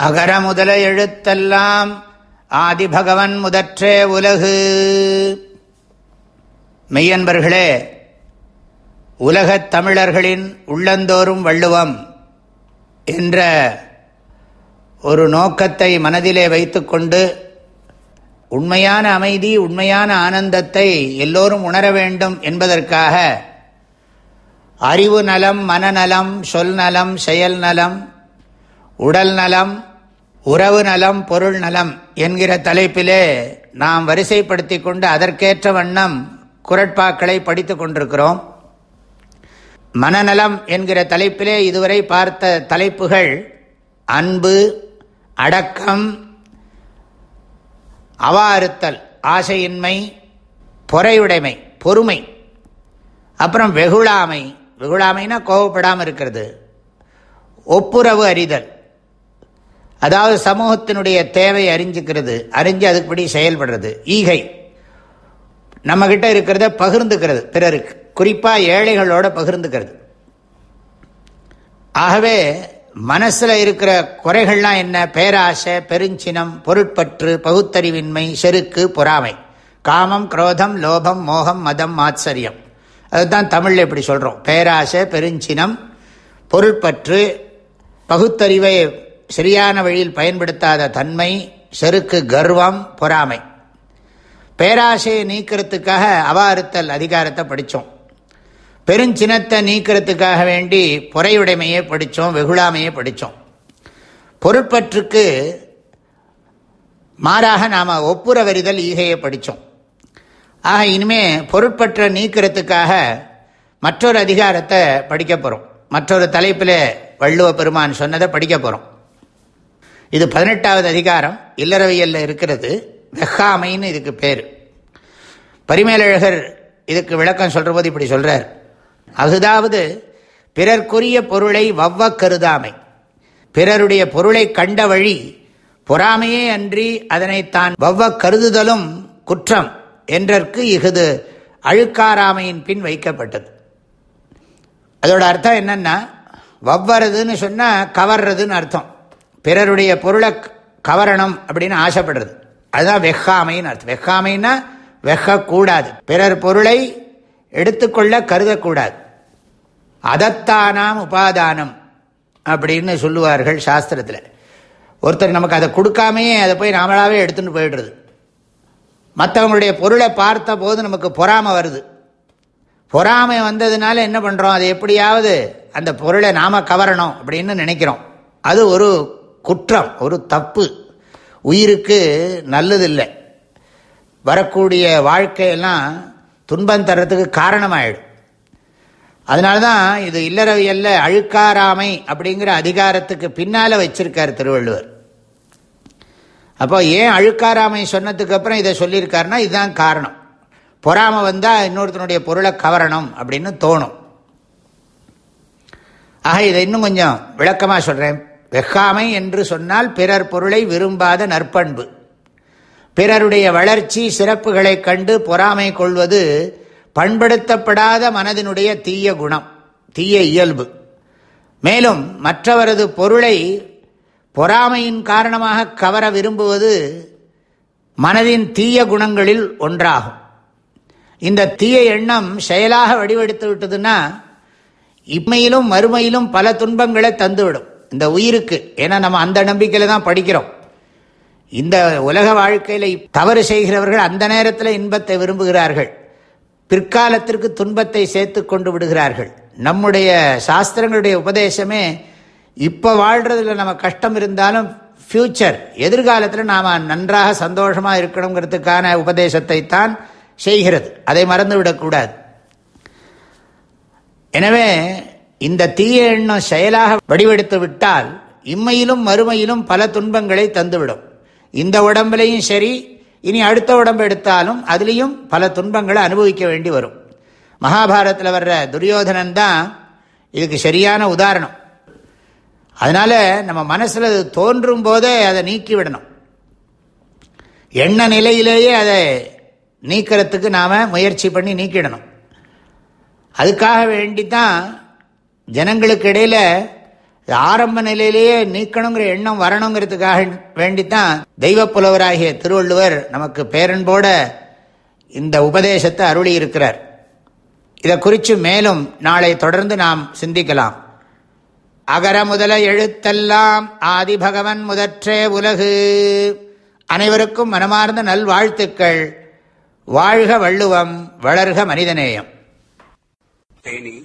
அகர முதல எழுத்தெல்லாம் ஆதிபகவன் முதற்றே உலகு. மெய்யன்பர்களே உலகத் தமிழர்களின் உள்ளந்தோறும் வள்ளுவம் என்ற ஒரு நோக்கத்தை மனதிலே வைத்துக்கொண்டு உண்மையான அமைதி உண்மையான ஆனந்தத்தை எல்லோரும் உணர வேண்டும் என்பதற்காக அறிவு நலம் மனநலம் சொல் நலம் செயல் நலம் உடல் நலம் உறவு நலம் பொருள் நலம் என்கிற தலைப்பிலே நாம் வரிசைப்படுத்தி கொண்டு அதற்கேற்ற வண்ணம் குரட்பாக்களை படித்து கொண்டிருக்கிறோம். மனநலம் என்கிற தலைப்பிலே இதுவரை பார்த்த தலைப்புகள் அன்பு அடக்கம் அவாறுத்தல் ஆசையின்மை பொறையுடைமை பொறுமை அப்புறம் வெகுளாமை. வெகுழாமைனா கோவப்படாமல் இருக்கிறது. ஒப்புரவு அறிதல். அதாவது சமூகத்தினுடைய தேவை அறிஞ்சுக்கிறது அறிஞ்சு அதுக்குப்படி செயல்படுறது. ஈகை. நம்மக்கிட்ட இருக்கிறத பகிர்ந்துக்கிறது பிறருக்கு. குறிப்பாக ஏழைகளோட பகிர்ந்துக்கிறது. ஆகவே மனசில் இருக்கிற குறைகள்லாம் என்ன? பேராசை பெருஞ்சினம் பொருட்பற்று பகுத்தறிவின்மை செருக்கு பொறாமை. காமம் குரோதம் லோபம் மோகம் மதம் ஆச்சரியம் அதுதான் தமிழில் இப்படி சொல்கிறோம் பேராசை பெருஞ்சினம் பொருட்பற்று பகுத்தறிவை சரியான வழியில் பயன்படுத்தாத தன்மை செருக்கு கர்வம் பொறாமை. பேராசையை நீக்கிறதுக்காக அவாறுத்தல் அதிகாரத்தை படித்தோம் பெருஞ்சினத்தை நீக்கிறதுக்காக வேண்டி பொறையுடைமையை படித்தோம் வெகுளாமையை படித்தோம் பொருட்பற்றுக்கு மாறாக நாம் ஒப்புரவறிதல் ஈகையை படித்தோம் ஆக இனிமே பொருட்பற்ற நீக்கிறதுக்காக மற்றொரு அதிகாரத்தை படிக்க போகிறோம் மற்றொரு தலைப்பில் வள்ளுவ பெருமான் சொன்னதை படிக்க போகிறோம் இது பதினெட்டாவது அதிகாரம். இல்லறவியலில் இருக்கிறது. வெஹாமைன்னு இதுக்கு பேர். பரிமேலழகர் இதுக்கு விளக்கம் சொல்கிற போது இப்படி சொல்கிறார் அகுதாவது பிறர்க்குரிய பொருளை வவ்வ கருதாமை. பிறருடைய பொருளை கண்ட வழி பொறாமையே அன்றி அதனை தான் வவ்வ கருதுதலும் குற்றம் என்றற்கு இஃது அழுக்காராமையின் பின் வைக்கப்பட்டது. அதோட அர்த்தம் என்னன்னா வவ்வறதுன்னு சொன்னால் கவர்றதுன்னு அர்த்தம். பிறருடைய பொருளை கவரணும் அப்படின்னு ஆசைப்படுறது. அதுதான் வெஹாமைன்னு அர்த்தம். வெஹாமைன்னா வெஹக்கூடாது பிறர் பொருளை எடுத்துக்கொள்ள கருதக்கூடாது. அதத்தானாம் உபாதானம் அப்படின்னு சொல்லுவார்கள் சாஸ்திரத்தில். ஒருத்தர் நமக்கு அதை கொடுக்காமையே அதை போய் நாமளாவே எடுத்துன்னு போயிடுறது. மற்றவங்களுடைய பொருளை பார்த்த போது நமக்கு பொறாமை வருது. பொறாமை வந்ததுனால என்ன பண்ணுறோம் அதை எப்படியாவது அந்த பொருளை நாம் கவரணும் அப்படின்னு நினைக்கிறோம். அது ஒரு குற்றம் ஒரு தப்பு. உயிருக்கு நல்லதில்லை. வரக்கூடிய வாழ்க்கையெல்லாம் துன்பம் தர்றதுக்கு காரணமாயிடும். அதனால தான் இது இல்லறவியல்ல அழுக்காராமை அப்படிங்கிற அதிகாரத்துக்கு பின்னால் வச்சிருக்கார் திருவள்ளுவர். அப்போ ஏன் அழுக்காராமை சொன்னதுக்கு அப்புறம் இதை சொல்லியிருக்காருன்னா இதுதான் காரணம். பொறாமை வந்தால் இன்னொருத்தனுடைய பொருளை கவரணும் அப்படின்னு தோணும். ஆக இதை இன்னும் கொஞ்சம் விளக்கமாக சொல்கிறேன் வெக்காமை என்று சொன்னால் பிறர் பொருளை விரும்பாத நற்பண்பு. பிறருடைய வளர்ச்சி சிறப்புகளை கண்டு பொறாமை கொள்வது பண்படுத்தப்படாத மனதினுடைய தீய குணம் தீய இயல்பு. மேலும் மற்றவரது பொருளை பொறாமையின் காரணமாக கவர விரும்புவது மனதின் தீய குணங்களில் ஒன்றாகும். இந்த தீய எண்ணம் செயலாக வடிவெடுத்து விட்டதுன்னா இம்மையிலும் மறுமையிலும் பல துன்பங்களை தந்துவிடும். இந்த உயிருக்கு. ஏன்னா நம்ம அந்த நம்பிக்கையில் தான் படிக்கிறோம். இந்த உலக வாழ்க்கையில் தவறு செய்கிறவர்கள் அந்த நேரத்தில் இன்பத்தை விரும்புகிறார்கள். பிற்காலத்திற்கு துன்பத்தை சேர்த்து கொண்டு விடுகிறார்கள். நம்முடைய சாஸ்திரங்களுடைய உபதேசமே இப்போ வாழ்கிறதுல நம்ம கஷ்டம் இருந்தாலும் ஃப்யூச்சர் எதிர்காலத்தில் நாம் நன்றாக சந்தோஷமாக இருக்கணுங்கிறதுக்கான உபதேசத்தை தான் செய்கிறது. அதை மறந்து விடக்கூடாது எனவே இந்த தீய எண்ணம் செயலாக வடிவெடுத்து விட்டால் இம்மையிலும் மறுமையிலும் பல துன்பங்களை தந்துவிடும். இந்த உடம்புலையும் சரி இனி அடுத்த உடம்பு எடுத்தாலும் அதுலேயும் பல துன்பங்களை அனுபவிக்க வேண்டி வரும். மகாபாரத்தில் வர்ற துரியோதனன் தான் இதுக்கு சரியான உதாரணம். அதனால் நம்ம மனசில் தோன்றும் போதே அதை நீக்கி விடணும். எண்ண நிலையிலேயே அதை நீக்கிறதுக்கு நாம் முயற்சி பண்ணி நீக்கிடணும். அதுக்காக வேண்டி தான் ஜனங்களுக்கு இடையில் ஆரம்ப நிலையிலேயே நீக்கணுங்கிற எண்ணம் வரணுங்கிறதுக்காக வேண்டித்தான் தெய்வ புலவராகிய திருவள்ளுவர் நமக்கு பேரன்போட இந்த உபதேசத்தை அருளி இருக்கிறார் இதை குறித்து மேலும் நாளை தொடர்ந்து நாம் சிந்திக்கலாம். அகர முதல எழுத்தெல்லாம் ஆதி பகவன் முதற்றே உலகு. அனைவருக்கும் மனமார்ந்த நல்வாழ்த்துக்கள். வாழ்க வள்ளுவம் வளர்க மனிதநேயம். தேனி.